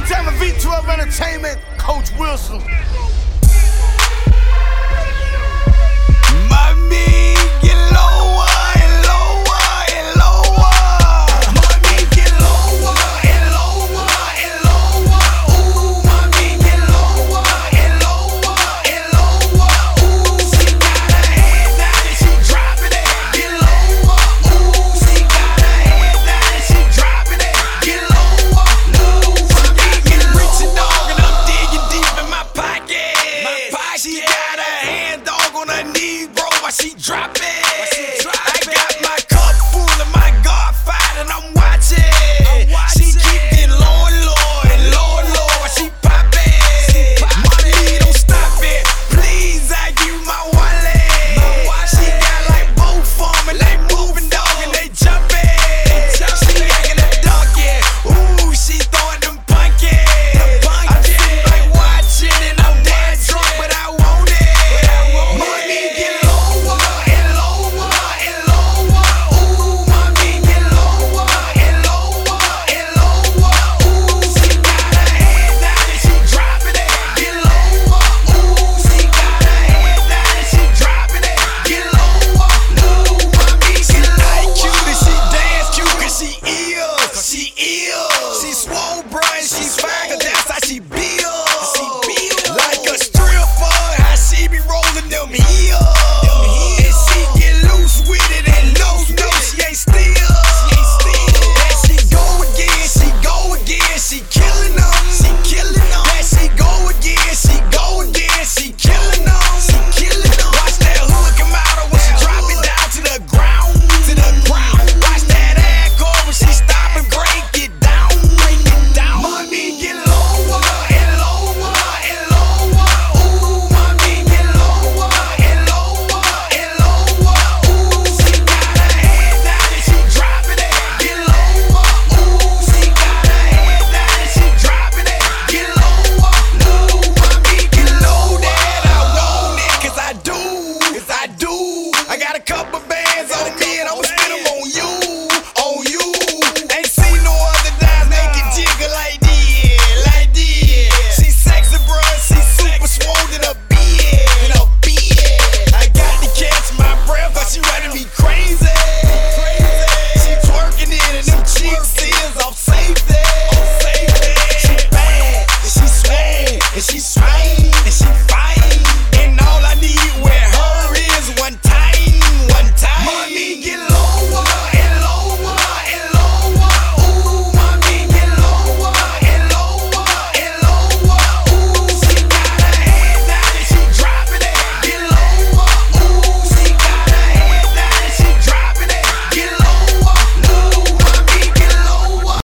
One time a V12 Entertainment, Coach Wilson. She drop it.